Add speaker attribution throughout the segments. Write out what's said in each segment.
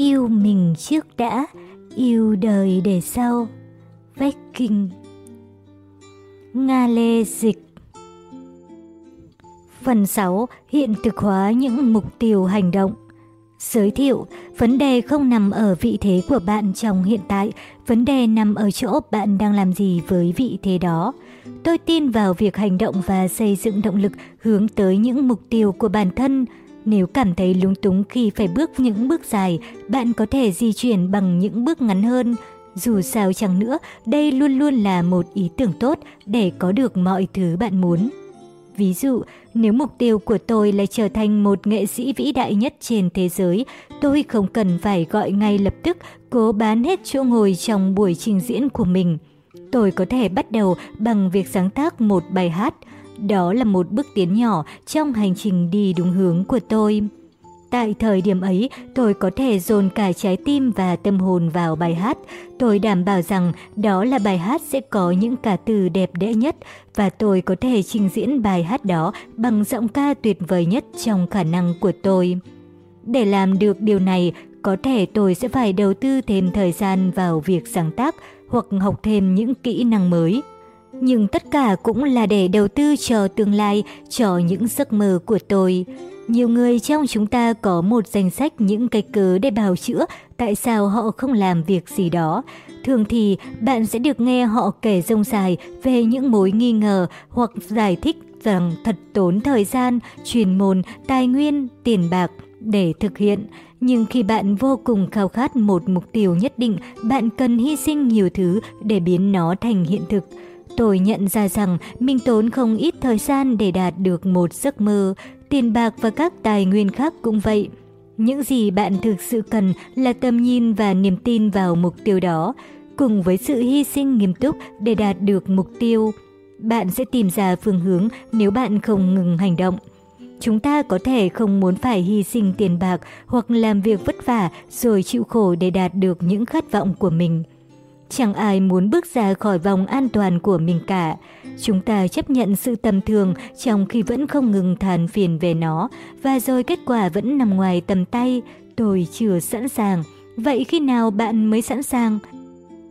Speaker 1: yêu mình trước đã, yêu đời để sau. Vách kinh Nga Lê Dịch Phần 6. Hiện thực hóa những mục tiêu hành động Giới thiệu, vấn đề không nằm ở vị thế của bạn trong hiện tại, vấn đề nằm ở chỗ bạn đang làm gì với vị thế đó. Tôi tin vào việc hành động và xây dựng động lực hướng tới những mục tiêu của bản thân. Nếu cảm thấy lúng túng khi phải bước những bước dài, bạn có thể di chuyển bằng những bước ngắn hơn. Dù sao chẳng nữa, đây luôn luôn là một ý tưởng tốt để có được mọi thứ bạn muốn. Ví dụ, nếu mục tiêu của tôi là trở thành một nghệ sĩ vĩ đại nhất trên thế giới, tôi không cần phải gọi ngay lập tức cố bán hết chỗ ngồi trong buổi trình diễn của mình. Tôi có thể bắt đầu bằng việc sáng tác một bài hát. Đó là một bước tiến nhỏ trong hành trình đi đúng hướng của tôi. Tại thời điểm ấy, tôi có thể dồn cả trái tim và tâm hồn vào bài hát. Tôi đảm bảo rằng đó là bài hát sẽ có những ca từ đẹp đẽ nhất và tôi có thể trình diễn bài hát đó bằng giọng ca tuyệt vời nhất trong khả năng của tôi. Để làm được điều này, có thể tôi sẽ phải đầu tư thêm thời gian vào việc sáng tác hoặc học thêm những kỹ năng mới. Nhưng tất cả cũng là để đầu tư cho tương lai, cho những giấc mơ của tôi. Nhiều người trong chúng ta có một danh sách những cái cớ để bào chữa tại sao họ không làm việc gì đó. Thường thì bạn sẽ được nghe họ kể rông dài về những mối nghi ngờ hoặc giải thích rằng thật tốn thời gian, chuyên môn, tài nguyên, tiền bạc để thực hiện. Nhưng khi bạn vô cùng khao khát một mục tiêu nhất định, bạn cần hy sinh nhiều thứ để biến nó thành hiện thực. Tôi nhận ra rằng mình tốn không ít thời gian để đạt được một giấc mơ, tiền bạc và các tài nguyên khác cũng vậy. Những gì bạn thực sự cần là tầm nhìn và niềm tin vào mục tiêu đó, cùng với sự hy sinh nghiêm túc để đạt được mục tiêu. Bạn sẽ tìm ra phương hướng nếu bạn không ngừng hành động. Chúng ta có thể không muốn phải hy sinh tiền bạc hoặc làm việc vất vả rồi chịu khổ để đạt được những khát vọng của mình. Chẳng ai muốn bước ra khỏi vòng an toàn của mình cả. Chúng ta chấp nhận sự tầm thường trong khi vẫn không ngừng than phiền về nó, và rồi kết quả vẫn nằm ngoài tầm tay. Tôi chưa sẵn sàng. Vậy khi nào bạn mới sẵn sàng?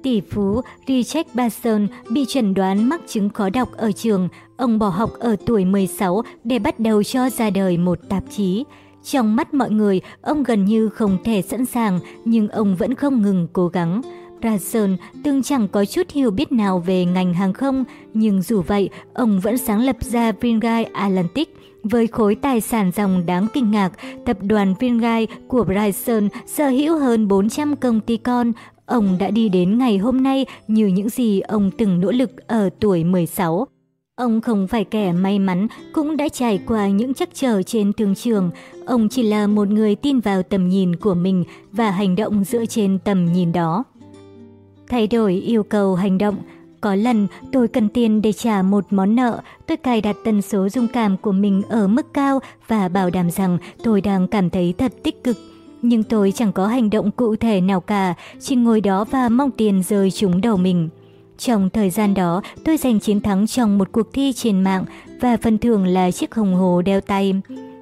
Speaker 1: Tỷ phú Richard Branson bị chẩn đoán mắc chứng khó đọc ở trường. Ông bỏ học ở tuổi 16 để bắt đầu cho ra đời một tạp chí. Trong mắt mọi người, ông gần như không thể sẵn sàng, nhưng ông vẫn không ngừng cố gắng. Branson từng chẳng có chút hiểu biết nào về ngành hàng không, nhưng dù vậy, ông vẫn sáng lập ra Vingai Atlantic. Với khối tài sản dòng đáng kinh ngạc, tập đoàn Vingai của Bryson sở hữu hơn 400 công ty con. Ông đã đi đến ngày hôm nay như những gì ông từng nỗ lực ở tuổi 16. Ông không phải kẻ may mắn, cũng đã trải qua những chắc trở trên thương trường. Ông chỉ là một người tin vào tầm nhìn của mình và hành động dựa trên tầm nhìn đó. Thay đổi yêu cầu hành động. Có lần tôi cần tiền để trả một món nợ, tôi cài đặt tần số dung cảm của mình ở mức cao và bảo đảm rằng tôi đang cảm thấy thật tích cực. Nhưng tôi chẳng có hành động cụ thể nào cả, chỉ ngồi đó và mong tiền rơi trúng đầu mình. Trong thời gian đó, tôi giành chiến thắng trong một cuộc thi trên mạng và phần thưởng là chiếc hồng hồ đeo tay.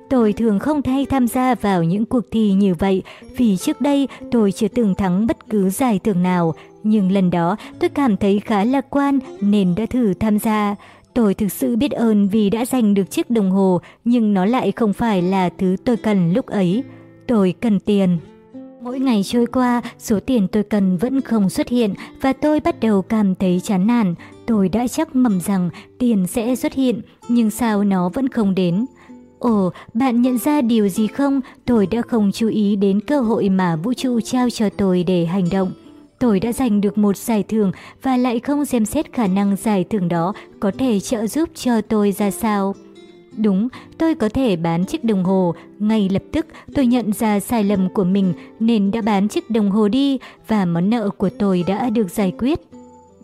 Speaker 1: Tôi thường không thay tham gia vào những cuộc thi như vậy vì trước đây tôi chưa từng thắng bất cứ giải thưởng nào. Nhưng lần đó tôi cảm thấy khá lạc quan nên đã thử tham gia. Tôi thực sự biết ơn vì đã giành được chiếc đồng hồ nhưng nó lại không phải là thứ tôi cần lúc ấy. Tôi cần tiền. Mỗi ngày trôi qua, số tiền tôi cần vẫn không xuất hiện và tôi bắt đầu cảm thấy chán nản. Tôi đã chắc mầm rằng tiền sẽ xuất hiện, nhưng sao nó vẫn không đến. Ồ, bạn nhận ra điều gì không? Tôi đã không chú ý đến cơ hội mà vũ trụ trao cho tôi để hành động. Tôi đã giành được một giải thưởng và lại không xem xét khả năng giải thưởng đó có thể trợ giúp cho tôi ra sao. Đúng, tôi có thể bán chiếc đồng hồ. Ngay lập tức tôi nhận ra sai lầm của mình nên đã bán chiếc đồng hồ đi và món nợ của tôi đã được giải quyết.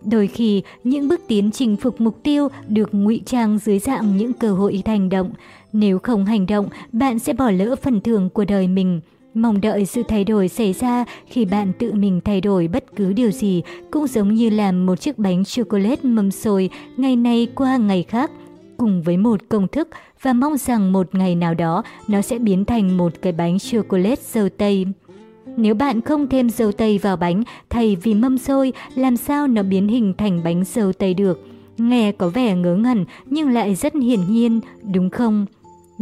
Speaker 1: Đôi khi, những bước tiến chinh phục mục tiêu được ngụy trang dưới dạng những cơ hội hành động. Nếu không hành động, bạn sẽ bỏ lỡ phần thưởng của đời mình. Mong đợi sự thay đổi xảy ra khi bạn tự mình thay đổi bất cứ điều gì cũng giống như làm một chiếc bánh chocolate mâm xôi ngày này qua ngày khác cùng với một công thức và mong rằng một ngày nào đó nó sẽ biến thành một cái bánh chocolate dâu tây. Nếu bạn không thêm dâu tây vào bánh thay vì mâm xôi, làm sao nó biến hình thành bánh dâu tây được? Nghe có vẻ ngớ ngẩn nhưng lại rất hiển nhiên, đúng không?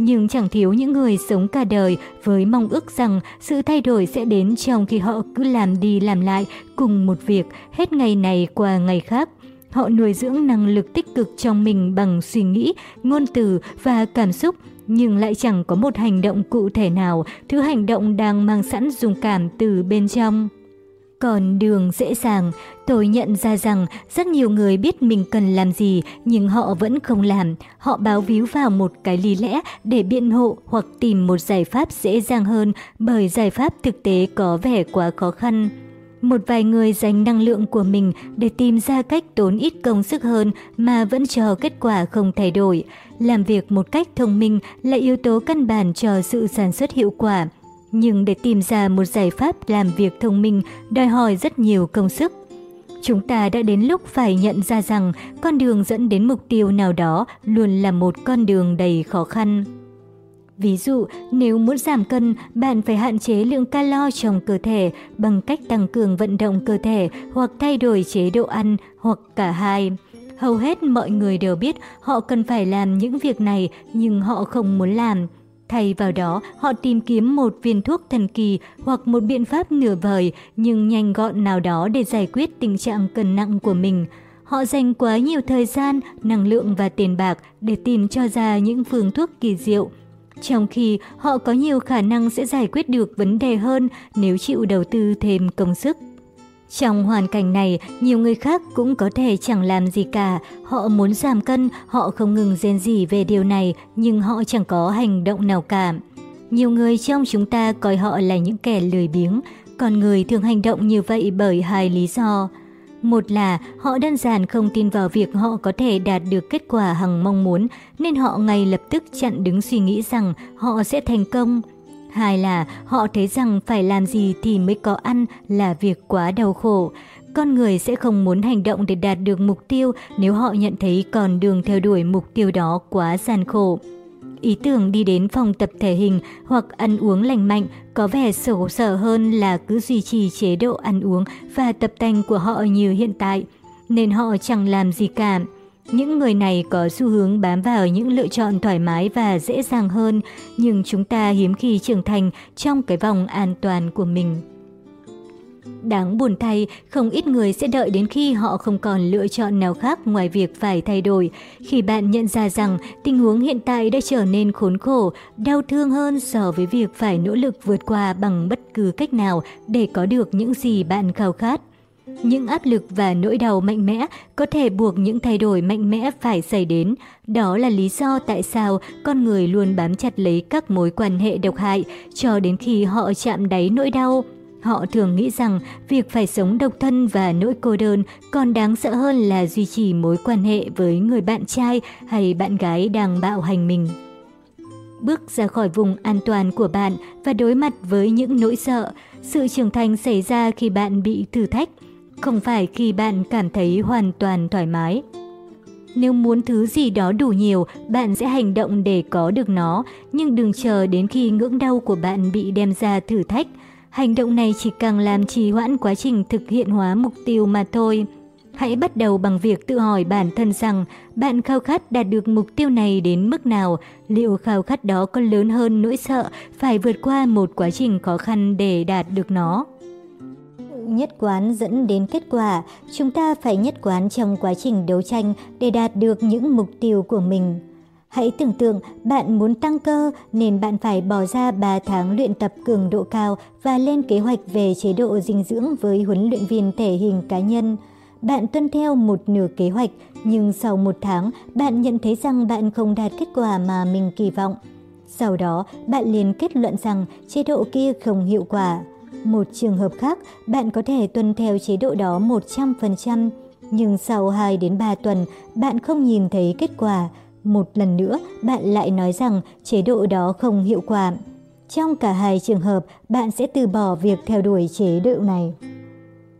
Speaker 1: Nhưng chẳng thiếu những người sống cả đời với mong ước rằng sự thay đổi sẽ đến trong khi họ cứ làm đi làm lại cùng một việc hết ngày này qua ngày khác. Họ nuôi dưỡng năng lực tích cực trong mình bằng suy nghĩ, ngôn từ và cảm xúc, nhưng lại chẳng có một hành động cụ thể nào, thứ hành động đang mang sẵn dung cảm từ bên trong. Còn đường dễ dàng, tôi nhận ra rằng rất nhiều người biết mình cần làm gì nhưng họ vẫn không làm. Họ báo víu vào một cái lý lẽ để biện hộ hoặc tìm một giải pháp dễ dàng hơn bởi giải pháp thực tế có vẻ quá khó khăn. Một vài người dành năng lượng của mình để tìm ra cách tốn ít công sức hơn mà vẫn cho kết quả không thay đổi. Làm việc một cách thông minh là yếu tố căn bản cho sự sản xuất hiệu quả. Nhưng để tìm ra một giải pháp làm việc thông minh đòi hỏi rất nhiều công sức. Chúng ta đã đến lúc phải nhận ra rằng con đường dẫn đến mục tiêu nào đó luôn là một con đường đầy khó khăn. Ví dụ, nếu muốn giảm cân, bạn phải hạn chế lượng calo trong cơ thể bằng cách tăng cường vận động cơ thể hoặc thay đổi chế độ ăn hoặc cả hai. Hầu hết mọi người đều biết họ cần phải làm những việc này nhưng họ không muốn làm. Thay vào đó, họ tìm kiếm một viên thuốc thần kỳ hoặc một biện pháp nửa vời nhưng nhanh gọn nào đó để giải quyết tình trạng cân nặng của mình. Họ dành quá nhiều thời gian, năng lượng và tiền bạc để tìm cho ra những phương thuốc kỳ diệu. Trong khi họ có nhiều khả năng sẽ giải quyết được vấn đề hơn nếu chịu đầu tư thêm công sức. Trong hoàn cảnh này, nhiều người khác cũng có thể chẳng làm gì cả. Họ muốn giảm cân, họ không ngừng rên rỉ về điều này, nhưng họ chẳng có hành động nào cả. Nhiều người trong chúng ta coi họ là những kẻ lười biếng, còn người thường hành động như vậy bởi hai lý do. Một là họ đơn giản không tin vào việc họ có thể đạt được kết quả hằng mong muốn, nên họ ngay lập tức chặn đứng suy nghĩ rằng họ sẽ thành công. Hai là họ thấy rằng phải làm gì thì mới có ăn là việc quá đau khổ. Con người sẽ không muốn hành động để đạt được mục tiêu nếu họ nhận thấy con đường theo đuổi mục tiêu đó quá gian khổ. Ý tưởng đi đến phòng tập thể hình hoặc ăn uống lành mạnh có vẻ sổ sở hơn là cứ duy trì chế độ ăn uống và tập tành của họ như hiện tại, nên họ chẳng làm gì cả. Những người này có xu hướng bám vào những lựa chọn thoải mái và dễ dàng hơn, nhưng chúng ta hiếm khi trưởng thành trong cái vòng an toàn của mình. Đáng buồn thay, không ít người sẽ đợi đến khi họ không còn lựa chọn nào khác ngoài việc phải thay đổi. Khi bạn nhận ra rằng tình huống hiện tại đã trở nên khốn khổ, đau thương hơn so với việc phải nỗ lực vượt qua bằng bất cứ cách nào để có được những gì bạn khao khát. Những áp lực và nỗi đau mạnh mẽ có thể buộc những thay đổi mạnh mẽ phải xảy đến. Đó là lý do tại sao con người luôn bám chặt lấy các mối quan hệ độc hại cho đến khi họ chạm đáy nỗi đau. Họ thường nghĩ rằng việc phải sống độc thân và nỗi cô đơn còn đáng sợ hơn là duy trì mối quan hệ với người bạn trai hay bạn gái đang bạo hành mình. Bước ra khỏi vùng an toàn của bạn và đối mặt với những nỗi sợ, sự trưởng thành xảy ra khi bạn bị thử thách, không phải khi bạn cảm thấy hoàn toàn thoải mái. Nếu muốn thứ gì đó đủ nhiều, bạn sẽ hành động để có được nó, nhưng đừng chờ đến khi ngưỡng đau của bạn bị đem ra thử thách. Hành động này chỉ càng làm trì hoãn quá trình thực hiện hóa mục tiêu mà thôi. Hãy bắt đầu bằng việc tự hỏi bản thân rằng bạn khao khát đạt được mục tiêu này đến mức nào, liệu khao khát đó có lớn hơn nỗi sợ phải vượt qua một quá trình khó khăn để đạt được nó nhất quán dẫn đến kết quả, chúng ta phải nhất quán trong quá trình đấu tranh để đạt được những mục tiêu của mình. Hãy tưởng tượng bạn muốn tăng cơ nên bạn phải bỏ ra 3 tháng luyện tập cường độ cao và lên kế hoạch về chế độ dinh dưỡng với huấn luyện viên thể hình cá nhân. Bạn tuân theo một nửa kế hoạch nhưng sau một tháng bạn nhận thấy rằng bạn không đạt kết quả mà mình kỳ vọng. Sau đó bạn liền kết luận rằng chế độ kia không hiệu quả. Một trường hợp khác, bạn có thể tuân theo chế độ đó 100%, nhưng sau 2 đến 3 tuần, bạn không nhìn thấy kết quả. Một lần nữa, bạn lại nói rằng chế độ đó không hiệu quả. Trong cả hai trường hợp, bạn sẽ từ bỏ việc theo đuổi chế độ này.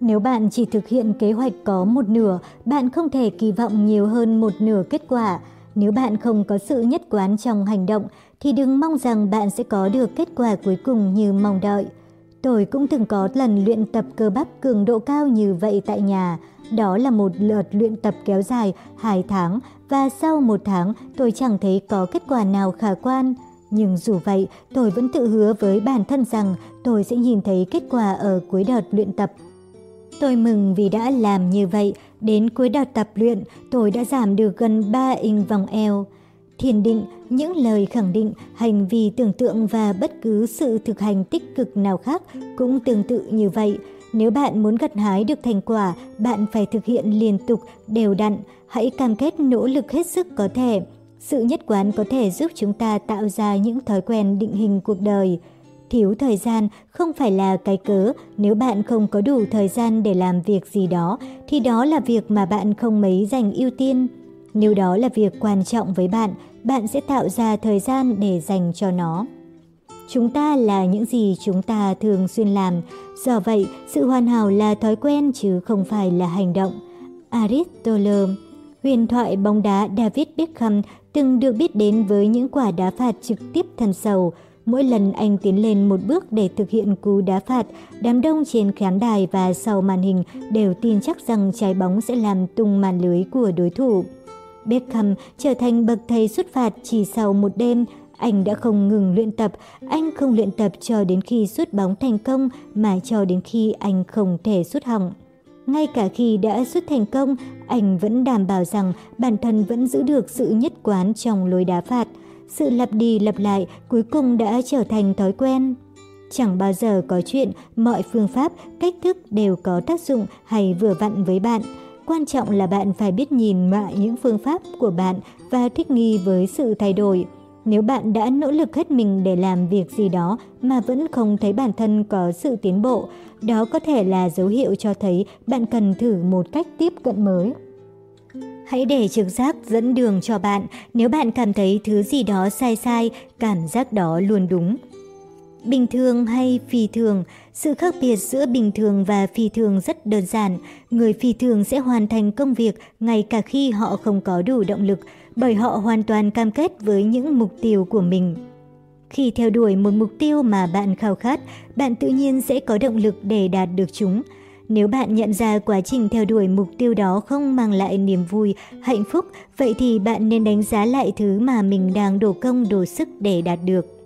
Speaker 1: Nếu bạn chỉ thực hiện kế hoạch có một nửa, bạn không thể kỳ vọng nhiều hơn một nửa kết quả. Nếu bạn không có sự nhất quán trong hành động, thì đừng mong rằng bạn sẽ có được kết quả cuối cùng như mong đợi. Tôi cũng từng có lần luyện tập cơ bắp cường độ cao như vậy tại nhà. Đó là một lượt luyện tập kéo dài 2 tháng và sau một tháng tôi chẳng thấy có kết quả nào khả quan. Nhưng dù vậy, tôi vẫn tự hứa với bản thân rằng tôi sẽ nhìn thấy kết quả ở cuối đợt luyện tập. Tôi mừng vì đã làm như vậy. Đến cuối đợt tập luyện, tôi đã giảm được gần 3 inch vòng eo. Thiền định, những lời khẳng định, hành vi tưởng tượng và bất cứ sự thực hành tích cực nào khác cũng tương tự như vậy. Nếu bạn muốn gặt hái được thành quả, bạn phải thực hiện liên tục, đều đặn. Hãy cam kết nỗ lực hết sức có thể. Sự nhất quán có thể giúp chúng ta tạo ra những thói quen định hình cuộc đời. Thiếu thời gian không phải là cái cớ, nếu bạn không có đủ thời gian để làm việc gì đó, thì đó là việc mà bạn không mấy dành ưu tiên. Nếu đó là việc quan trọng với bạn, bạn sẽ tạo ra thời gian để dành cho nó. Chúng ta là những gì chúng ta thường xuyên làm, do vậy sự hoàn hảo là thói quen chứ không phải là hành động. Aristotle Huyền thoại bóng đá David Beckham từng được biết đến với những quả đá phạt trực tiếp thần sầu. Mỗi lần anh tiến lên một bước để thực hiện cú đá phạt, đám đông trên khán đài và sau màn hình đều tin chắc rằng trái bóng sẽ làm tung màn lưới của đối thủ. Beckham trở thành bậc thầy xuất phạt chỉ sau một đêm. Anh đã không ngừng luyện tập, anh không luyện tập cho đến khi xuất bóng thành công mà cho đến khi anh không thể xuất hỏng. Ngay cả khi đã xuất thành công, anh vẫn đảm bảo rằng bản thân vẫn giữ được sự nhất quán trong lối đá phạt. Sự lặp đi lặp lại cuối cùng đã trở thành thói quen. Chẳng bao giờ có chuyện mọi phương pháp, cách thức đều có tác dụng hay vừa vặn với bạn. Quan trọng là bạn phải biết nhìn lại những phương pháp của bạn và thích nghi với sự thay đổi. Nếu bạn đã nỗ lực hết mình để làm việc gì đó mà vẫn không thấy bản thân có sự tiến bộ, đó có thể là dấu hiệu cho thấy bạn cần thử một cách tiếp cận mới. Hãy để trực giác dẫn đường cho bạn, nếu bạn cảm thấy thứ gì đó sai sai, cảm giác đó luôn đúng. Bình thường hay phi thường, sự khác biệt giữa bình thường và phi thường rất đơn giản. Người phi thường sẽ hoàn thành công việc ngay cả khi họ không có đủ động lực, bởi họ hoàn toàn cam kết với những mục tiêu của mình. Khi theo đuổi một mục tiêu mà bạn khao khát, bạn tự nhiên sẽ có động lực để đạt được chúng. Nếu bạn nhận ra quá trình theo đuổi mục tiêu đó không mang lại niềm vui, hạnh phúc, vậy thì bạn nên đánh giá lại thứ mà mình đang đổ công đổ sức để đạt được.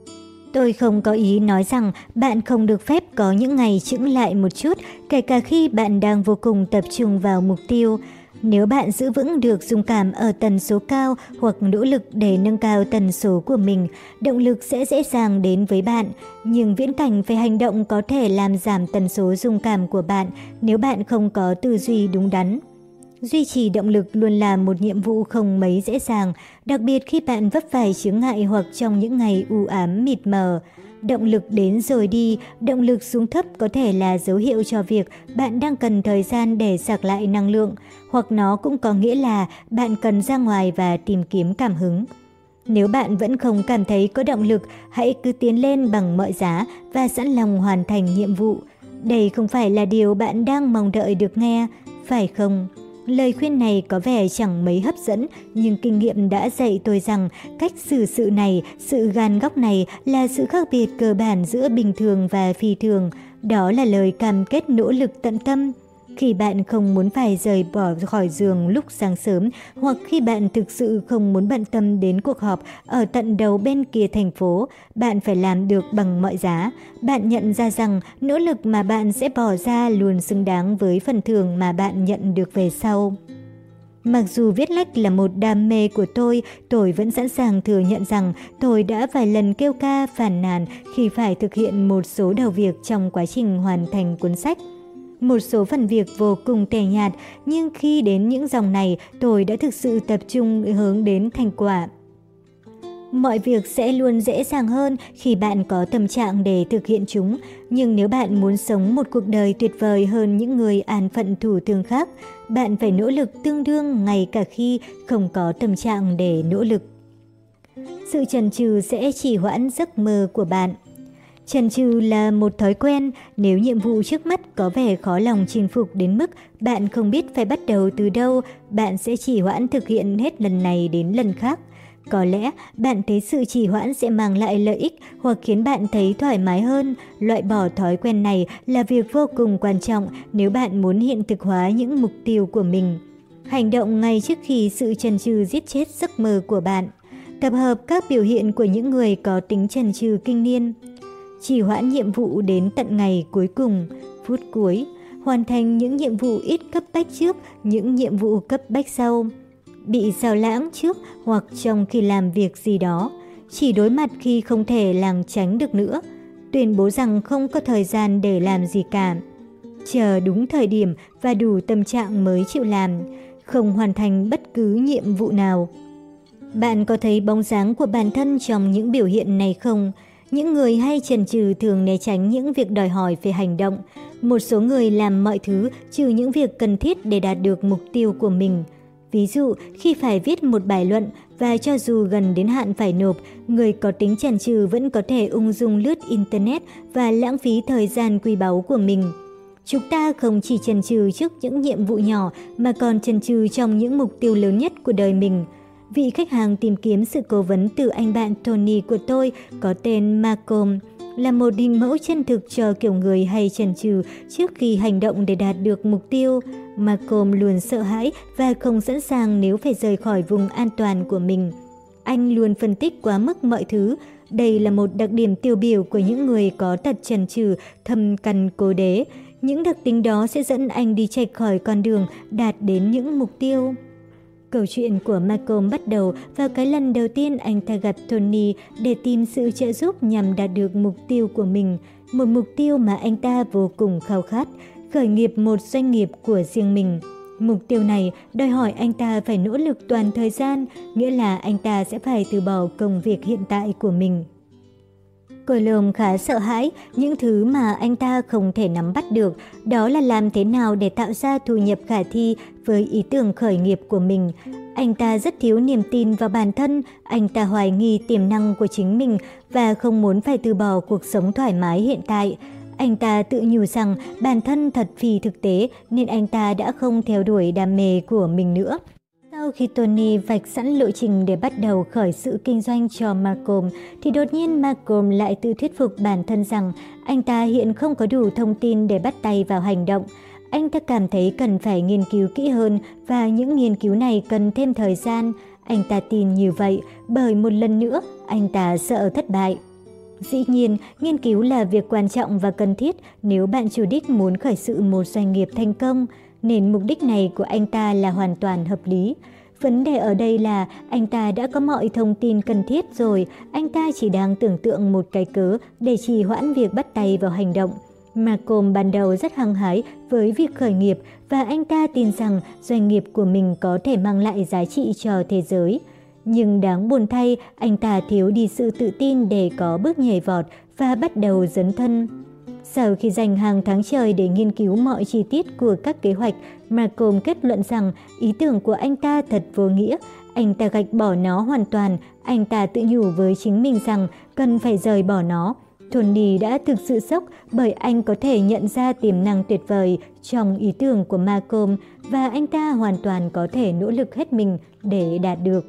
Speaker 1: Tôi không có ý nói rằng bạn không được phép có những ngày chững lại một chút, kể cả khi bạn đang vô cùng tập trung vào mục tiêu. Nếu bạn giữ vững được dung cảm ở tần số cao hoặc nỗ lực để nâng cao tần số của mình, động lực sẽ dễ dàng đến với bạn. Nhưng viễn cảnh về hành động có thể làm giảm tần số dung cảm của bạn nếu bạn không có tư duy đúng đắn. Duy trì động lực luôn là một nhiệm vụ không mấy dễ dàng, đặc biệt khi bạn vấp phải chướng ngại hoặc trong những ngày u ám mịt mờ. Động lực đến rồi đi, động lực xuống thấp có thể là dấu hiệu cho việc bạn đang cần thời gian để sạc lại năng lượng, hoặc nó cũng có nghĩa là bạn cần ra ngoài và tìm kiếm cảm hứng. Nếu bạn vẫn không cảm thấy có động lực, hãy cứ tiến lên bằng mọi giá và sẵn lòng hoàn thành nhiệm vụ. Đây không phải là điều bạn đang mong đợi được nghe, phải không? Lời khuyên này có vẻ chẳng mấy hấp dẫn, nhưng kinh nghiệm đã dạy tôi rằng cách xử sự này, sự gan góc này là sự khác biệt cơ bản giữa bình thường và phi thường. Đó là lời cam kết nỗ lực tận tâm. Khi bạn không muốn phải rời bỏ khỏi giường lúc sáng sớm hoặc khi bạn thực sự không muốn bận tâm đến cuộc họp ở tận đầu bên kia thành phố, bạn phải làm được bằng mọi giá. Bạn nhận ra rằng nỗ lực mà bạn sẽ bỏ ra luôn xứng đáng với phần thưởng mà bạn nhận được về sau. Mặc dù viết lách là một đam mê của tôi, tôi vẫn sẵn sàng thừa nhận rằng tôi đã vài lần kêu ca phản nàn khi phải thực hiện một số đầu việc trong quá trình hoàn thành cuốn sách. Một số phần việc vô cùng tẻ nhạt, nhưng khi đến những dòng này, tôi đã thực sự tập trung hướng đến thành quả. Mọi việc sẽ luôn dễ dàng hơn khi bạn có tâm trạng để thực hiện chúng, nhưng nếu bạn muốn sống một cuộc đời tuyệt vời hơn những người an phận thủ thường khác, bạn phải nỗ lực tương đương ngay cả khi không có tâm trạng để nỗ lực. Sự chần chừ sẽ chỉ hoãn giấc mơ của bạn. Chần chừ là một thói quen, nếu nhiệm vụ trước mắt có vẻ khó lòng chinh phục đến mức bạn không biết phải bắt đầu từ đâu, bạn sẽ chỉ hoãn thực hiện hết lần này đến lần khác. Có lẽ bạn thấy sự trì hoãn sẽ mang lại lợi ích hoặc khiến bạn thấy thoải mái hơn. Loại bỏ thói quen này là việc vô cùng quan trọng nếu bạn muốn hiện thực hóa những mục tiêu của mình. Hành động ngay trước khi sự chần chừ giết chết giấc mơ của bạn. Tập hợp các biểu hiện của những người có tính chần chừ kinh niên. Chỉ hoãn nhiệm vụ đến tận ngày cuối cùng, phút cuối, hoàn thành những nhiệm vụ ít cấp bách trước, những nhiệm vụ cấp bách sau. Bị sao lãng trước hoặc trong khi làm việc gì đó, chỉ đối mặt khi không thể làng tránh được nữa, tuyên bố rằng không có thời gian để làm gì cả. Chờ đúng thời điểm và đủ tâm trạng mới chịu làm, không hoàn thành bất cứ nhiệm vụ nào. Bạn có thấy bóng dáng của bản thân trong những biểu hiện này không? Những người hay chần chừ thường né tránh những việc đòi hỏi về hành động. Một số người làm mọi thứ trừ những việc cần thiết để đạt được mục tiêu của mình. Ví dụ, khi phải viết một bài luận và cho dù gần đến hạn phải nộp, người có tính chần chừ vẫn có thể ung dung lướt Internet và lãng phí thời gian quý báu của mình. Chúng ta không chỉ chần chừ trước những nhiệm vụ nhỏ mà còn chần chừ trong những mục tiêu lớn nhất của đời mình – Vị khách hàng tìm kiếm sự cố vấn từ anh bạn Tony của tôi có tên Malcolm là một hình mẫu chân thực cho kiểu người hay chần chừ trước khi hành động để đạt được mục tiêu. Malcolm luôn sợ hãi và không sẵn sàng nếu phải rời khỏi vùng an toàn của mình. Anh luôn phân tích quá mức mọi thứ. Đây là một đặc điểm tiêu biểu của những người có tật chần chừ, thâm căn cố đế. Những đặc tính đó sẽ dẫn anh đi chạy khỏi con đường đạt đến những mục tiêu. Câu chuyện của Malcolm bắt đầu vào cái lần đầu tiên anh ta gặp Tony để tìm sự trợ giúp nhằm đạt được mục tiêu của mình, một mục tiêu mà anh ta vô cùng khao khát, khởi nghiệp một doanh nghiệp của riêng mình. Mục tiêu này đòi hỏi anh ta phải nỗ lực toàn thời gian, nghĩa là anh ta sẽ phải từ bỏ công việc hiện tại của mình. Colom khá sợ hãi những thứ mà anh ta không thể nắm bắt được, đó là làm thế nào để tạo ra thu nhập khả thi với ý tưởng khởi nghiệp của mình. Anh ta rất thiếu niềm tin vào bản thân, anh ta hoài nghi tiềm năng của chính mình và không muốn phải từ bỏ cuộc sống thoải mái hiện tại. Anh ta tự nhủ rằng bản thân thật phi thực tế nên anh ta đã không theo đuổi đam mê của mình nữa. Sau khi Tony vạch sẵn lộ trình để bắt đầu khởi sự kinh doanh cho Malcolm, thì đột nhiên Malcolm lại tự thuyết phục bản thân rằng anh ta hiện không có đủ thông tin để bắt tay vào hành động. Anh ta cảm thấy cần phải nghiên cứu kỹ hơn và những nghiên cứu này cần thêm thời gian. Anh ta tin như vậy bởi một lần nữa anh ta sợ thất bại. Dĩ nhiên, nghiên cứu là việc quan trọng và cần thiết nếu bạn chủ đích muốn khởi sự một doanh nghiệp thành công nên mục đích này của anh ta là hoàn toàn hợp lý. Vấn đề ở đây là anh ta đã có mọi thông tin cần thiết rồi, anh ta chỉ đang tưởng tượng một cái cớ để trì hoãn việc bắt tay vào hành động. Malcolm ban đầu rất hăng hái với việc khởi nghiệp và anh ta tin rằng doanh nghiệp của mình có thể mang lại giá trị cho thế giới. Nhưng đáng buồn thay, anh ta thiếu đi sự tự tin để có bước nhảy vọt và bắt đầu dấn thân. Sau khi dành hàng tháng trời để nghiên cứu mọi chi tiết của các kế hoạch, Malcolm kết luận rằng ý tưởng của anh ta thật vô nghĩa. Anh ta gạch bỏ nó hoàn toàn, anh ta tự nhủ với chính mình rằng cần phải rời bỏ nó. Tony đã thực sự sốc bởi anh có thể nhận ra tiềm năng tuyệt vời trong ý tưởng của Malcolm và anh ta hoàn toàn có thể nỗ lực hết mình để đạt được.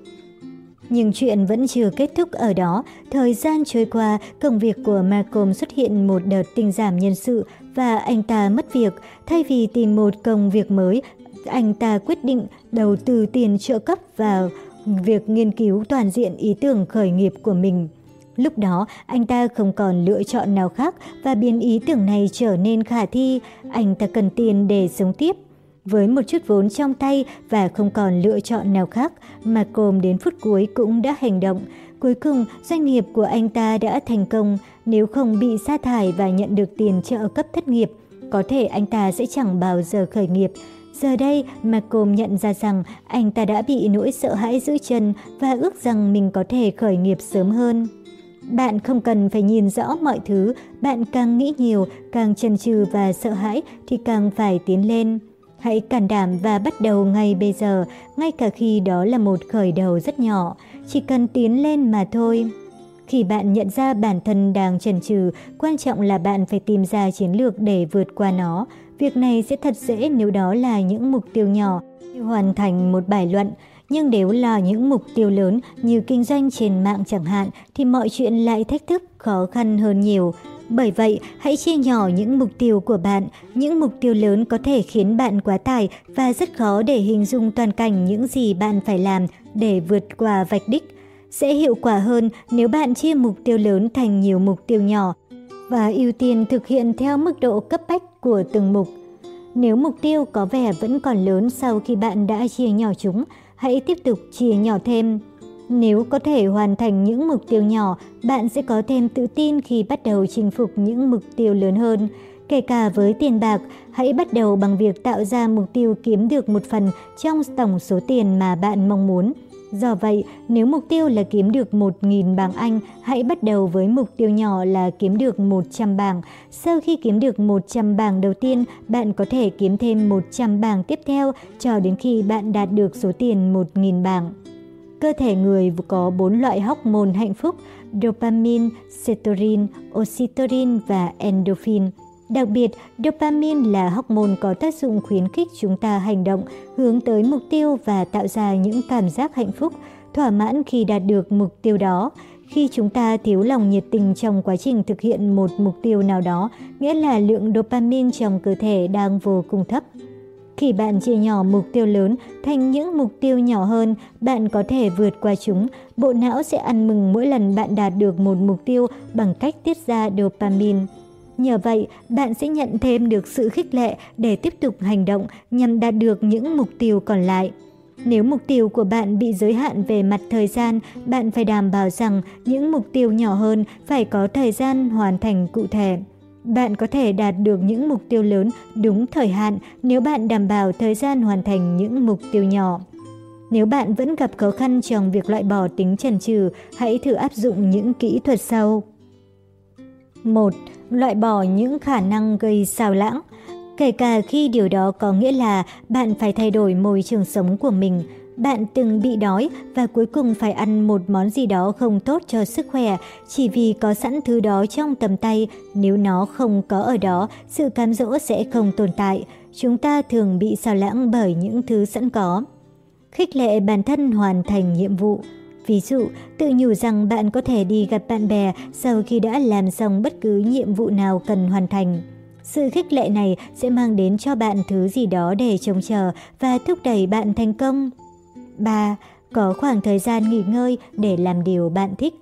Speaker 1: Nhưng chuyện vẫn chưa kết thúc ở đó. Thời gian trôi qua, công việc của Malcolm xuất hiện một đợt tinh giảm nhân sự và anh ta mất việc. Thay vì tìm một công việc mới, anh ta quyết định đầu tư tiền trợ cấp vào việc nghiên cứu toàn diện ý tưởng khởi nghiệp của mình. Lúc đó, anh ta không còn lựa chọn nào khác và biến ý tưởng này trở nên khả thi. Anh ta cần tiền để sống tiếp. Với một chút vốn trong tay và không còn lựa chọn nào khác, Malcolm đến phút cuối cũng đã hành động. Cuối cùng, doanh nghiệp của anh ta đã thành công. Nếu không bị sa thải và nhận được tiền trợ cấp thất nghiệp, có thể anh ta sẽ chẳng bao giờ khởi nghiệp. Giờ đây, Malcolm nhận ra rằng anh ta đã bị nỗi sợ hãi giữ chân và ước rằng mình có thể khởi nghiệp sớm hơn. Bạn không cần phải nhìn rõ mọi thứ, bạn càng nghĩ nhiều, càng chần chừ và sợ hãi thì càng phải tiến lên. Hãy can đảm và bắt đầu ngay bây giờ, ngay cả khi đó là một khởi đầu rất nhỏ, chỉ cần tiến lên mà thôi. Khi bạn nhận ra bản thân đang chần chừ, quan trọng là bạn phải tìm ra chiến lược để vượt qua nó. Việc này sẽ thật dễ nếu đó là những mục tiêu nhỏ, như hoàn thành một bài luận. Nhưng nếu là những mục tiêu lớn như kinh doanh trên mạng chẳng hạn thì mọi chuyện lại thách thức khó khăn hơn nhiều. Bởi vậy, hãy chia nhỏ những mục tiêu của bạn. Những mục tiêu lớn có thể khiến bạn quá tải và rất khó để hình dung toàn cảnh những gì bạn phải làm để vượt qua vạch đích. Sẽ hiệu quả hơn nếu bạn chia mục tiêu lớn thành nhiều mục tiêu nhỏ và ưu tiên thực hiện theo mức độ cấp bách của từng mục. Nếu mục tiêu có vẻ vẫn còn lớn sau khi bạn đã chia nhỏ chúng, hãy tiếp tục chia nhỏ thêm. Nếu có thể hoàn thành những mục tiêu nhỏ, bạn sẽ có thêm tự tin khi bắt đầu chinh phục những mục tiêu lớn hơn. Kể cả với tiền bạc, hãy bắt đầu bằng việc tạo ra mục tiêu kiếm được một phần trong tổng số tiền mà bạn mong muốn. Do vậy, nếu mục tiêu là kiếm được 1.000 bảng Anh, hãy bắt đầu với mục tiêu nhỏ là kiếm được 100 bảng. Sau khi kiếm được 100 bảng đầu tiên, bạn có thể kiếm thêm 100 bảng tiếp theo cho đến khi bạn đạt được số tiền 1.000 bảng. Cơ thể người có bốn loại hormone hạnh phúc, dopamine, serotonin, oxytocin và endorphin. Đặc biệt, dopamine là hormone có tác dụng khuyến khích chúng ta hành động, hướng tới mục tiêu và tạo ra những cảm giác hạnh phúc, thỏa mãn khi đạt được mục tiêu đó. Khi chúng ta thiếu lòng nhiệt tình trong quá trình thực hiện một mục tiêu nào đó, nghĩa là lượng dopamine trong cơ thể đang vô cùng thấp. Khi bạn chia nhỏ mục tiêu lớn thành những mục tiêu nhỏ hơn, bạn có thể vượt qua chúng. Bộ não sẽ ăn mừng mỗi lần bạn đạt được một mục tiêu bằng cách tiết ra dopamine. Nhờ vậy, bạn sẽ nhận thêm được sự khích lệ để tiếp tục hành động nhằm đạt được những mục tiêu còn lại. Nếu mục tiêu của bạn bị giới hạn về mặt thời gian, bạn phải đảm bảo rằng những mục tiêu nhỏ hơn phải có thời gian hoàn thành cụ thể. Bạn có thể đạt được những mục tiêu lớn đúng thời hạn nếu bạn đảm bảo thời gian hoàn thành những mục tiêu nhỏ. Nếu bạn vẫn gặp khó khăn trong việc loại bỏ tính chần chừ, hãy thử áp dụng những kỹ thuật sau. 1 loại bỏ những khả năng gây sao lãng, kể cả khi điều đó có nghĩa là bạn phải thay đổi môi trường sống của mình. Bạn từng bị đói và cuối cùng phải ăn một món gì đó không tốt cho sức khỏe chỉ vì có sẵn thứ đó trong tầm tay. Nếu nó không có ở đó, sự cám dỗ sẽ không tồn tại. Chúng ta thường bị sao lãng bởi những thứ sẵn có. Khích lệ bản thân hoàn thành nhiệm vụ. Ví dụ, tự nhủ rằng bạn có thể đi gặp bạn bè sau khi đã làm xong bất cứ nhiệm vụ nào cần hoàn thành. Sự khích lệ này sẽ mang đến cho bạn thứ gì đó để trông chờ và thúc đẩy bạn thành công. 3. Có khoảng thời gian nghỉ ngơi để làm điều bạn thích.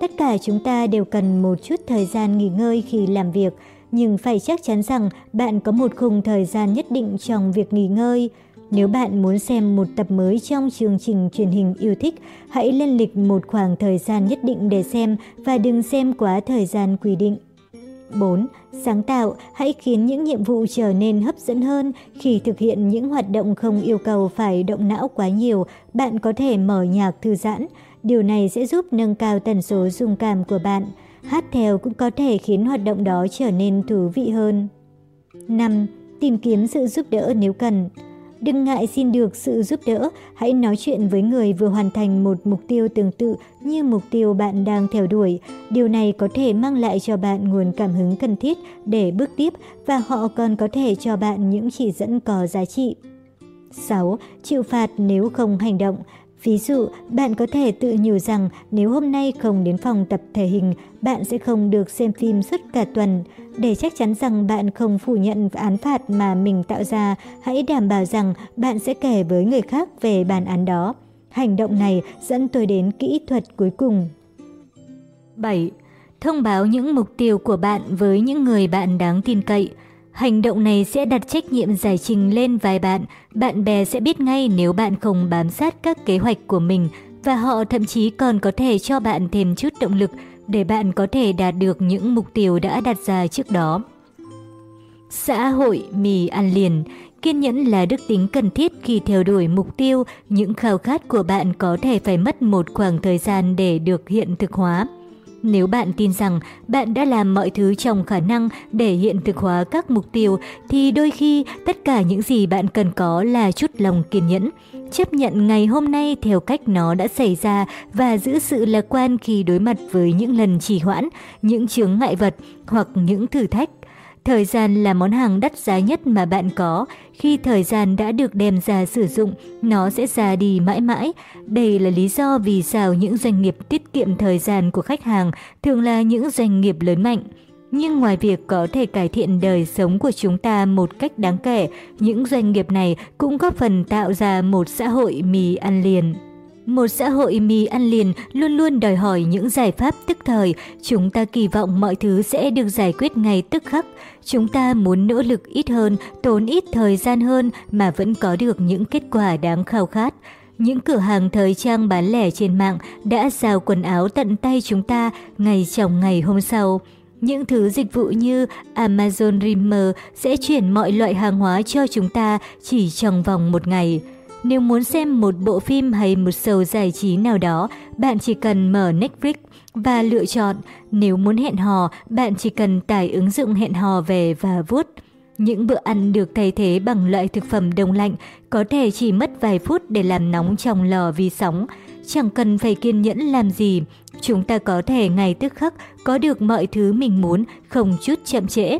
Speaker 1: Tất cả chúng ta đều cần một chút thời gian nghỉ ngơi khi làm việc, nhưng phải chắc chắn rằng bạn có một khung thời gian nhất định trong việc nghỉ ngơi. Nếu bạn muốn xem một tập mới trong chương trình truyền hình yêu thích, hãy lên lịch một khoảng thời gian nhất định để xem và đừng xem quá thời gian quy định. 4. Sáng tạo, hãy khiến những nhiệm vụ trở nên hấp dẫn hơn. Khi thực hiện những hoạt động không yêu cầu phải động não quá nhiều, bạn có thể mở nhạc thư giãn. Điều này sẽ giúp nâng cao tần số dung cảm của bạn. Hát theo cũng có thể khiến hoạt động đó trở nên thú vị hơn. 5. Tìm kiếm sự giúp đỡ nếu cần. Đừng ngại xin được sự giúp đỡ, hãy nói chuyện với người vừa hoàn thành một mục tiêu tương tự như mục tiêu bạn đang theo đuổi. Điều này có thể mang lại cho bạn nguồn cảm hứng cần thiết để bước tiếp và họ còn có thể cho bạn những chỉ dẫn có giá trị. 6. Chịu phạt nếu không hành động. Ví dụ, bạn có thể tự nhủ rằng nếu hôm nay không đến phòng tập thể hình, bạn sẽ không được xem phim suốt cả tuần. Để chắc chắn rằng bạn không phủ nhận án phạt mà mình tạo ra, hãy đảm bảo rằng bạn sẽ kể với người khác về bản án đó. Hành động này dẫn tôi đến kỹ thuật cuối cùng. 7. Thông báo những mục tiêu của bạn với những người bạn đáng tin cậy. Hành động này sẽ đặt trách nhiệm giải trình lên vài bạn. Bạn bè sẽ biết ngay nếu bạn không bám sát các kế hoạch của mình và họ thậm chí còn có thể cho bạn thêm chút động lực để bạn có thể đạt được những mục tiêu đã đặt ra trước đó. Xã hội mì ăn liền Kiên nhẫn là đức tính cần thiết khi theo đuổi mục tiêu, những khao khát của bạn có thể phải mất một khoảng thời gian để được hiện thực hóa. Nếu bạn tin rằng bạn đã làm mọi thứ trong khả năng để hiện thực hóa các mục tiêu, thì đôi khi tất cả những gì bạn cần có là chút lòng kiên nhẫn. Chấp nhận ngày hôm nay theo cách nó đã xảy ra và giữ sự lạc quan khi đối mặt với những lần trì hoãn, những chướng ngại vật hoặc những thử thách. Thời gian là món hàng đắt giá nhất mà bạn có. Khi thời gian đã được đem ra sử dụng, nó sẽ ra đi mãi mãi. Đây là lý do vì sao những doanh nghiệp tiết kiệm thời gian của khách hàng thường là những doanh nghiệp lớn mạnh. Nhưng ngoài việc có thể cải thiện đời sống của chúng ta một cách đáng kể, những doanh nghiệp này cũng góp phần tạo ra một xã hội mì ăn liền. Một xã hội mì ăn liền luôn luôn đòi hỏi những giải pháp tức thời, chúng ta kỳ vọng mọi thứ sẽ được giải quyết ngay tức khắc. Chúng ta muốn nỗ lực ít hơn, tốn ít thời gian hơn mà vẫn có được những kết quả đáng khao khát. Những cửa hàng thời trang bán lẻ trên mạng đã giao quần áo tận tay chúng ta ngày trong ngày hôm sau. Những thứ dịch vụ như Amazon Rimmer sẽ chuyển mọi loại hàng hóa cho chúng ta chỉ trong vòng một ngày. Nếu muốn xem một bộ phim hay một show giải trí nào đó, bạn chỉ cần mở Netflix và lựa chọn. Nếu muốn hẹn hò, bạn chỉ cần tải ứng dụng hẹn hò về và vuốt. Những bữa ăn được thay thế bằng loại thực phẩm đông lạnh có thể chỉ mất vài phút để làm nóng trong lò vi sóng. Chẳng cần phải kiên nhẫn làm gì, chúng ta có thể ngay tức khắc có được mọi thứ mình muốn, không chút chậm trễ.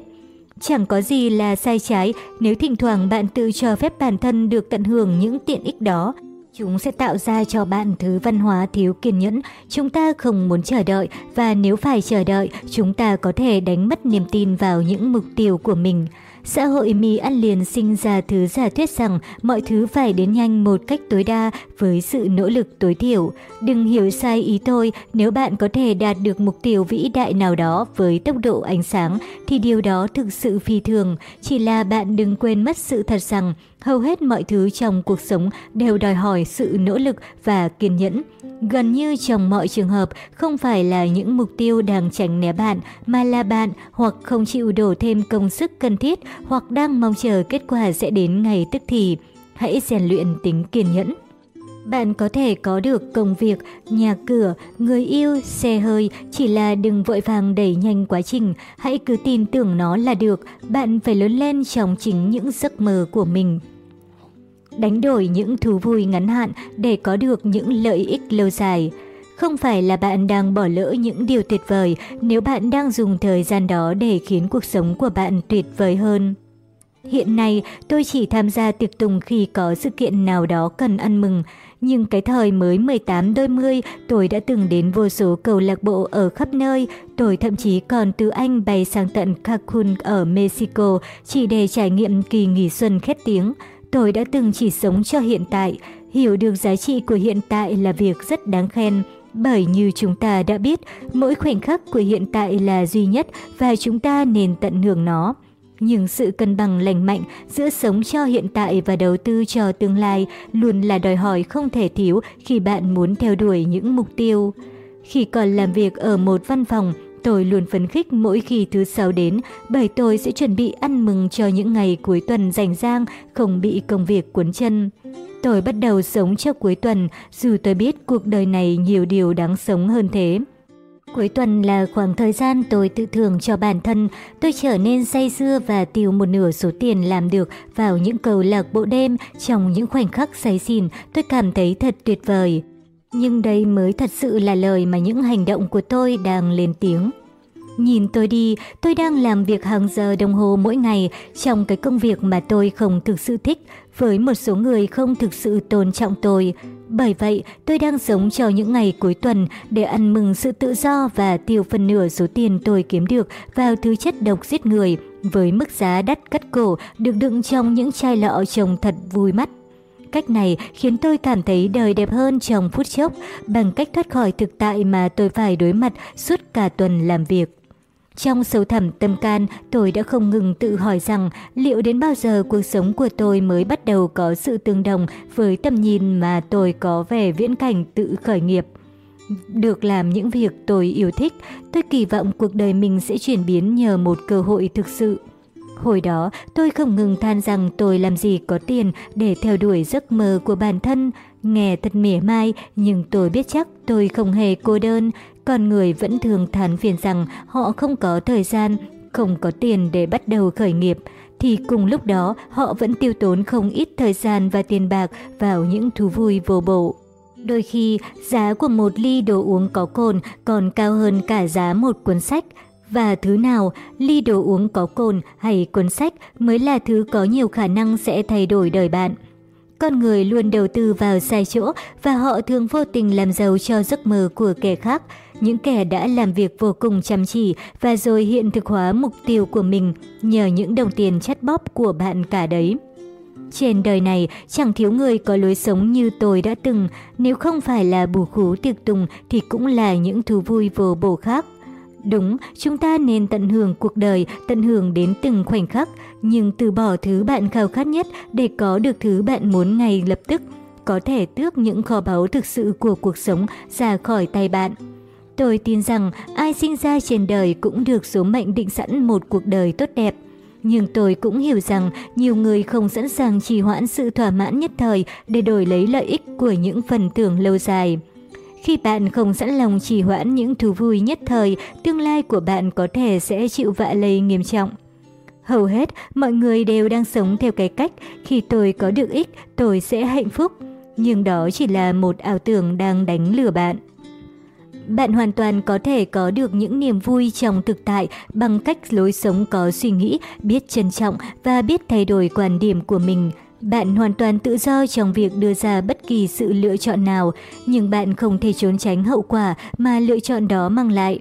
Speaker 1: Chẳng có gì là sai trái nếu thỉnh thoảng bạn tự cho phép bản thân được tận hưởng những tiện ích đó. Chúng sẽ tạo ra cho bạn thứ văn hóa thiếu kiên nhẫn, chúng ta không muốn chờ đợi và nếu phải chờ đợi, chúng ta có thể đánh mất niềm tin vào những mục tiêu của mình. Xã hội mì ăn liền sinh ra thứ giả thuyết rằng mọi thứ phải đến nhanh một cách tối đa với sự nỗ lực tối thiểu. Đừng hiểu sai ý tôi, nếu bạn có thể đạt được mục tiêu vĩ đại nào đó với tốc độ ánh sáng thì điều đó thực sự phi thường. Chỉ là bạn đừng quên mất sự thật rằng hầu hết mọi thứ trong cuộc sống đều đòi hỏi sự nỗ lực và kiên nhẫn. Gần như trong mọi trường hợp, không phải là những mục tiêu đang tránh né bạn, mà là bạn hoặc không chịu đổ thêm công sức cần thiết hoặc đang mong chờ kết quả sẽ đến ngày tức thì. Hãy rèn luyện tính kiên nhẫn. Bạn có thể có được công việc, nhà cửa, người yêu, xe hơi, chỉ là đừng vội vàng đẩy nhanh quá trình, hãy cứ tin tưởng nó là được, bạn phải lớn lên trong chính những giấc mơ của mình. Đánh đổi những thú vui ngắn hạn để có được những lợi ích lâu dài. Không phải là bạn đang bỏ lỡ những điều tuyệt vời nếu bạn đang dùng thời gian đó để khiến cuộc sống của bạn tuyệt vời hơn. Hiện nay, tôi chỉ tham gia tiệc tùng khi có sự kiện nào đó cần ăn mừng, nhưng cái thời mới 18 đôi mươi, tôi đã từng đến vô số câu lạc bộ ở khắp nơi. Tôi thậm chí còn từ Anh bay sang tận Cancun ở Mexico chỉ để trải nghiệm kỳ nghỉ xuân khét tiếng. Tôi đã từng chỉ sống cho hiện tại, hiểu được giá trị của hiện tại là việc rất đáng khen. Bởi như chúng ta đã biết, mỗi khoảnh khắc của hiện tại là duy nhất và chúng ta nên tận hưởng nó. Nhưng sự cân bằng lành mạnh giữa sống cho hiện tại và đầu tư cho tương lai luôn là đòi hỏi không thể thiếu khi bạn muốn theo đuổi những mục tiêu. Khi còn làm việc ở một văn phòng, Tôi luôn phấn khích mỗi khi thứ sáu đến, bởi tôi sẽ chuẩn bị ăn mừng cho những ngày cuối tuần rảnh rang, không bị công việc cuốn chân. Tôi bắt đầu sống cho cuối tuần, dù tôi biết cuộc đời này nhiều điều đáng sống hơn thế. Cuối tuần là khoảng thời gian tôi tự thưởng cho bản thân, tôi trở nên say sưa và tiêu một nửa số tiền làm được vào những cầu lạc bộ đêm trong những khoảnh khắc say xỉn, tôi cảm thấy thật tuyệt vời. Nhưng đây mới thật sự là lời mà những hành động của tôi đang lên tiếng. Nhìn tôi đi, tôi đang làm việc hàng giờ đồng hồ mỗi ngày trong cái công việc mà tôi không thực sự thích, với một số người không thực sự tôn trọng tôi. Bởi vậy, tôi đang sống cho những ngày cuối tuần để ăn mừng sự tự do và tiêu phần nửa số tiền tôi kiếm được vào thứ chất độc giết người, với mức giá đắt cắt cổ được đựng trong những chai lọ trông thật vui mắt. Cách này khiến tôi cảm thấy đời đẹp hơn trong phút chốc bằng cách thoát khỏi thực tại mà tôi phải đối mặt suốt cả tuần làm việc. Trong sâu thẳm tâm can, tôi đã không ngừng tự hỏi rằng liệu đến bao giờ cuộc sống của tôi mới bắt đầu có sự tương đồng với tầm nhìn mà tôi có về viễn cảnh tự khởi nghiệp. Được làm những việc tôi yêu thích, tôi kỳ vọng cuộc đời mình sẽ chuyển biến nhờ một cơ hội thực sự. Hồi đó, tôi không ngừng than rằng tôi làm gì có tiền để theo đuổi giấc mơ của bản thân. Nghe thật mỉa mai, nhưng tôi biết chắc tôi không hề cô đơn. Con người vẫn thường than phiền rằng họ không có thời gian, không có tiền để bắt đầu khởi nghiệp. Thì cùng lúc đó, họ vẫn tiêu tốn không ít thời gian và tiền bạc vào những thú vui vô bổ. Đôi khi, giá của một ly đồ uống có cồn còn cao hơn cả giá một cuốn sách. và thứ nào, ly đồ uống có cồn hay cuốn sách mới là thứ có nhiều khả năng sẽ thay đổi đời bạn. Con người luôn đầu tư vào sai chỗ và họ thường vô tình làm giàu cho giấc mơ của kẻ khác. Những kẻ đã làm việc vô cùng chăm chỉ và rồi hiện thực hóa mục tiêu của mình nhờ những đồng tiền chắt bóp của bạn cả đấy. Trên đời này chẳng thiếu người có lối sống như tôi đã từng, nếu không phải là bù khú tiệc tùng thì cũng là những thú vui vô bổ khác. Đúng, chúng ta nên tận hưởng cuộc đời, tận hưởng đến từng khoảnh khắc, nhưng từ bỏ thứ bạn khao khát nhất để có được thứ bạn muốn ngay lập tức, có thể tước những kho báu thực sự của cuộc sống ra khỏi tay bạn. Tôi tin rằng ai sinh ra trên đời cũng được số mệnh định sẵn một cuộc đời tốt đẹp. Nhưng tôi cũng hiểu rằng nhiều người không sẵn sàng trì hoãn sự thỏa mãn nhất thời để đổi lấy lợi ích của những phần thưởng lâu dài. Khi bạn không sẵn lòng trì hoãn những thú vui nhất thời, tương lai của bạn có thể sẽ chịu vạ lây nghiêm trọng. Hầu hết, mọi người đều đang sống theo cái cách khi tôi có được ích, tôi sẽ hạnh phúc. Nhưng đó chỉ là một ảo tưởng đang đánh lừa bạn. Bạn hoàn toàn có thể có được những niềm vui trong thực tại bằng cách lối sống có suy nghĩ, biết trân trọng và biết thay đổi quan điểm của mình. Bạn hoàn toàn tự do trong việc đưa ra bất kỳ sự lựa chọn nào, nhưng bạn không thể trốn tránh hậu quả mà lựa chọn đó mang lại.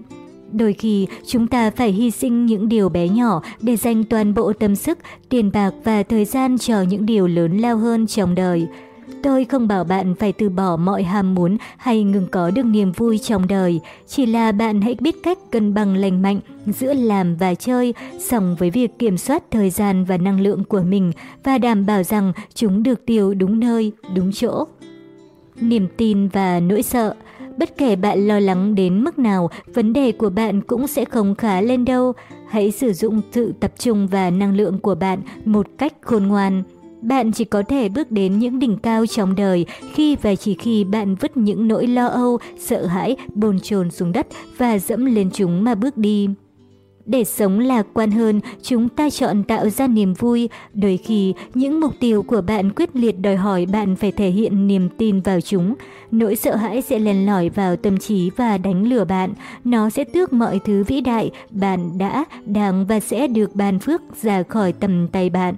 Speaker 1: Đôi khi, chúng ta phải hy sinh những điều bé nhỏ để dành toàn bộ tâm sức, tiền bạc và thời gian cho những điều lớn lao hơn trong đời. Tôi không bảo bạn phải từ bỏ mọi ham muốn hay ngừng có được niềm vui trong đời, chỉ là bạn hãy biết cách cân bằng lành mạnh giữa làm và chơi, song với việc kiểm soát thời gian và năng lượng của mình và đảm bảo rằng chúng được tiêu đúng nơi, đúng chỗ. Niềm tin và nỗi sợ Bất kể bạn lo lắng đến mức nào, vấn đề của bạn cũng sẽ không khá lên đâu. Hãy sử dụng sự tập trung và năng lượng của bạn một cách khôn ngoan. Bạn chỉ có thể bước đến những đỉnh cao trong đời khi và chỉ khi bạn vứt những nỗi lo âu, sợ hãi, bồn chồn xuống đất và dẫm lên chúng mà bước đi. Để sống lạc quan hơn, chúng ta chọn tạo ra niềm vui. Đôi khi, những mục tiêu của bạn quyết liệt đòi hỏi bạn phải thể hiện niềm tin vào chúng. Nỗi sợ hãi sẽ len lỏi vào tâm trí và đánh lừa bạn. Nó sẽ tước mọi thứ vĩ đại bạn đã, đang và sẽ được ban phước ra khỏi tầm tay bạn.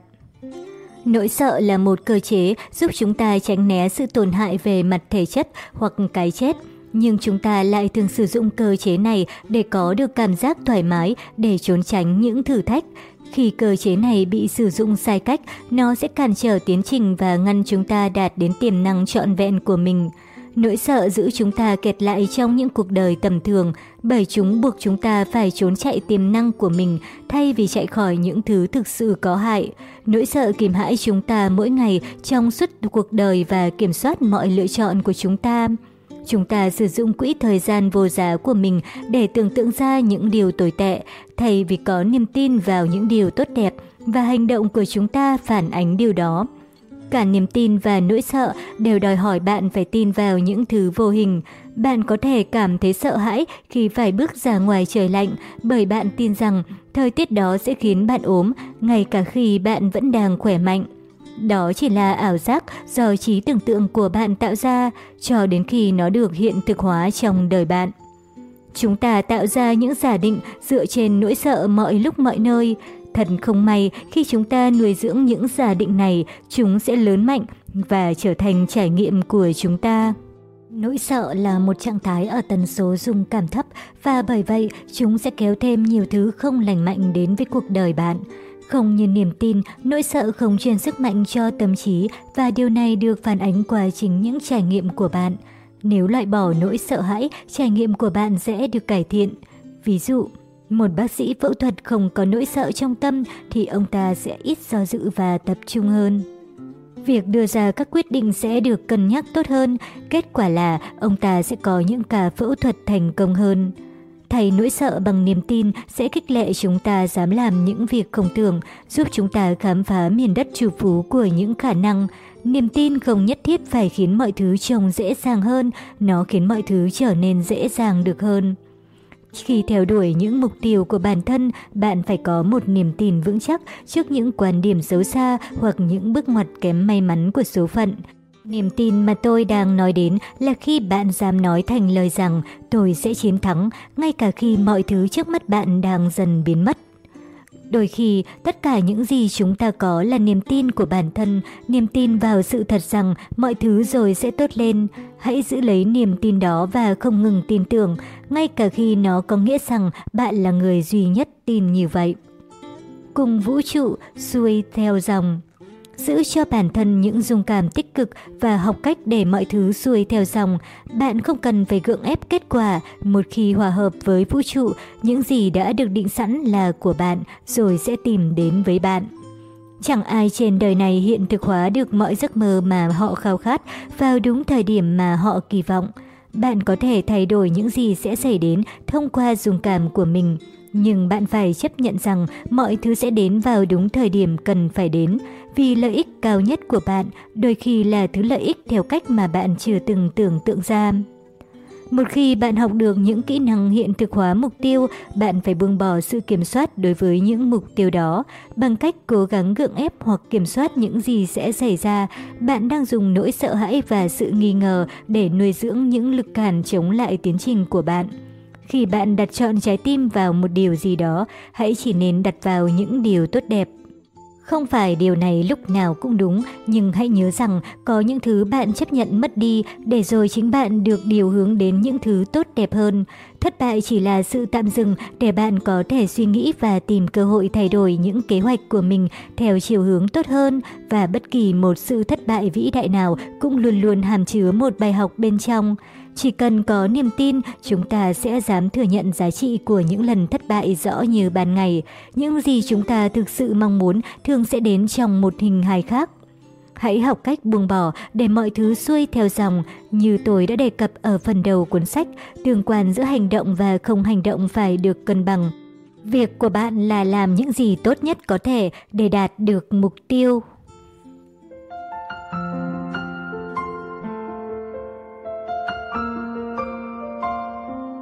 Speaker 1: Nỗi sợ là một cơ chế giúp chúng ta tránh né sự tổn hại về mặt thể chất hoặc cái chết. Nhưng chúng ta lại thường sử dụng cơ chế này để có được cảm giác thoải mái để trốn tránh những thử thách. Khi cơ chế này bị sử dụng sai cách, nó sẽ cản trở tiến trình và ngăn chúng ta đạt đến tiềm năng trọn vẹn của mình. Nỗi sợ giữ chúng ta kẹt lại trong những cuộc đời tầm thường, bởi chúng buộc chúng ta phải trốn chạy tiềm năng của mình thay vì chạy khỏi những thứ thực sự có hại. Nỗi sợ kìm hãm chúng ta mỗi ngày trong suốt cuộc đời và kiểm soát mọi lựa chọn của chúng ta. Chúng ta sử dụng quỹ thời gian vô giá của mình để tưởng tượng ra những điều tồi tệ, thay vì có niềm tin vào những điều tốt đẹp và hành động của chúng ta phản ánh điều đó. Cả niềm tin và nỗi sợ đều đòi hỏi bạn phải tin vào những thứ vô hình. Bạn có thể cảm thấy sợ hãi khi phải bước ra ngoài trời lạnh bởi bạn tin rằng thời tiết đó sẽ khiến bạn ốm, ngay cả khi bạn vẫn đang khỏe mạnh. Đó chỉ là ảo giác do trí tưởng tượng của bạn tạo ra cho đến khi nó được hiện thực hóa trong đời bạn. Chúng ta tạo ra những giả định dựa trên nỗi sợ mọi lúc mọi nơi. Thật không may khi chúng ta nuôi dưỡng những giả định này, chúng sẽ lớn mạnh và trở thành trải nghiệm của chúng ta. Nỗi sợ là một trạng thái ở tần số dung cảm thấp và bởi vậy chúng sẽ kéo thêm nhiều thứ không lành mạnh đến với cuộc đời bạn. Không như niềm tin, nỗi sợ không truyền sức mạnh cho tâm trí và điều này được phản ánh qua chính những trải nghiệm của bạn. Nếu loại bỏ nỗi sợ hãi, trải nghiệm của bạn sẽ được cải thiện. Ví dụ, một bác sĩ phẫu thuật không có nỗi sợ trong tâm thì ông ta sẽ ít do dự và tập trung hơn. Việc đưa ra các quyết định sẽ được cân nhắc tốt hơn, kết quả là ông ta sẽ có những ca phẫu thuật thành công hơn. Thay nỗi sợ bằng niềm tin sẽ khích lệ chúng ta dám làm những việc không tưởng, giúp chúng ta khám phá miền đất trù phú của những khả năng. Niềm tin không nhất thiết phải khiến mọi thứ trông dễ dàng hơn, nó khiến mọi thứ trở nên dễ dàng được hơn. Khi theo đuổi những mục tiêu của bản thân, bạn phải có một niềm tin vững chắc trước những quan điểm xấu xa hoặc những bước ngoặt kém may mắn của số phận. Niềm tin mà tôi đang nói đến là khi bạn dám nói thành lời rằng tôi sẽ chiến thắng, ngay cả khi mọi thứ trước mắt bạn đang dần biến mất. Đôi khi, tất cả những gì chúng ta có là niềm tin của bản thân, niềm tin vào sự thật rằng mọi thứ rồi sẽ tốt lên. Hãy giữ lấy niềm tin đó và không ngừng tin tưởng, ngay cả khi nó có nghĩa rằng bạn là người duy nhất tin như vậy. Cùng vũ trụ xuôi theo dòng Giữ cho bản thân những dung cảm tích cực và học cách để mọi thứ xuôi theo dòng. Bạn không cần phải gượng ép kết quả. Một khi hòa hợp với vũ trụ, những gì đã được định sẵn là của bạn, rồi sẽ tìm đến với bạn. Chẳng ai trên đời này hiện thực hóa được mọi giấc mơ mà họ khao khát vào đúng thời điểm mà họ kỳ vọng. Bạn có thể thay đổi những gì sẽ xảy đến thông qua dung cảm của mình. Nhưng bạn phải chấp nhận rằng mọi thứ sẽ đến vào đúng thời điểm cần phải đến, vì lợi ích cao nhất của bạn đôi khi là thứ lợi ích theo cách mà bạn chưa từng tưởng tượng ra. Một khi bạn học được những kỹ năng hiện thực hóa mục tiêu, bạn phải buông bỏ sự kiểm soát đối với những mục tiêu đó. Bằng cách cố gắng gượng ép hoặc kiểm soát những gì sẽ xảy ra, bạn đang dùng nỗi sợ hãi và sự nghi ngờ để nuôi dưỡng những lực cản chống lại tiến trình của bạn. Khi bạn đặt chọn trái tim vào một điều gì đó, hãy chỉ nên đặt vào những điều tốt đẹp. Không phải điều này lúc nào cũng đúng, nhưng hãy nhớ rằng có những thứ bạn chấp nhận mất đi để rồi chính bạn được điều hướng đến những thứ tốt đẹp hơn. Thất bại chỉ là sự tạm dừng để bạn có thể suy nghĩ và tìm cơ hội thay đổi những kế hoạch của mình theo chiều hướng tốt hơn và bất kỳ một sự thất bại vĩ đại nào cũng luôn luôn hàm chứa một bài học bên trong. Chỉ cần có niềm tin, chúng ta sẽ dám thừa nhận giá trị của những lần thất bại rõ như ban ngày. Những gì chúng ta thực sự mong muốn thường sẽ đến trong một hình hài khác. Hãy học cách buông bỏ để mọi thứ xuôi theo dòng, như tôi đã đề cập ở phần đầu cuốn sách, tương quan giữa hành động và không hành động phải được cân bằng. Việc của bạn là làm những gì tốt nhất có thể để đạt được mục tiêu